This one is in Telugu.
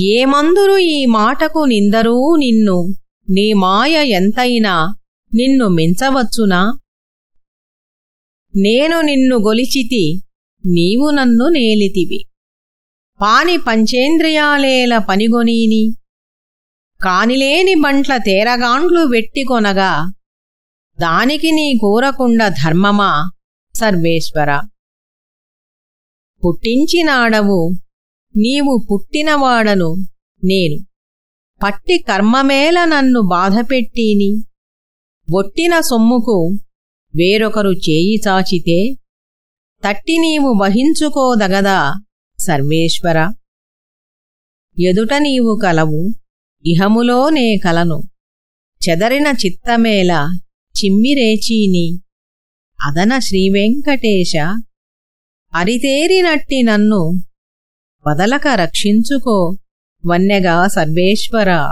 ఏమందురు ఈ మాటకు నిందరూ నిన్ను? నీ మాయ ఎంతైనా నిన్ను మించవచ్చునా? నేను నిన్ను గొలిచితి నీవు నన్ను నేలితివి. పాని పంచేంద్రియాలేల పనిగొనీని కానిలేని బంట్ల తేరగాండ్లు వెట్టికొనగా దానికి నీ కూరకుండ ధర్మమా సర్వేశ్వర? పుట్టించినాడవు నీవు పుట్టినవాడను నేను. పట్టి కర్మమేల నన్ను బాధపెట్టిని. ఒట్టిన సొమ్ముకు వేరొకరు చేయి చాచితే తట్టి నీవు వహించుకోదగదా సర్వేశ్వర. ఎదుట నీవు కలవు ఇహములో నే కలను. చెదరిన చిత్తమేల చిమ్మిరేచీని. అదన శ్రీవెంకటేశ అరితేరినట్టి నన్ను వదలక రక్షించుకో. వన్నెగా సర్వేశ్వరా.